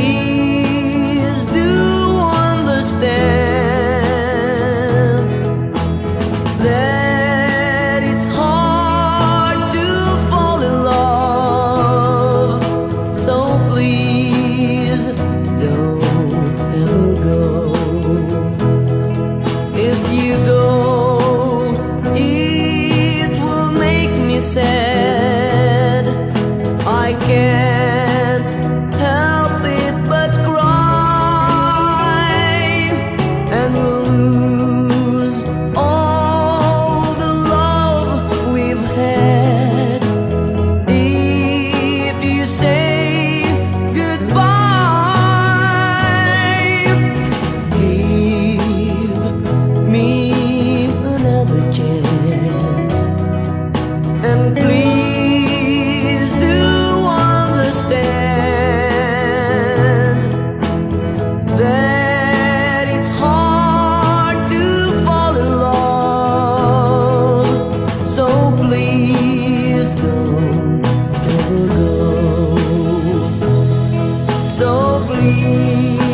ruim. Please don't ever go. So please.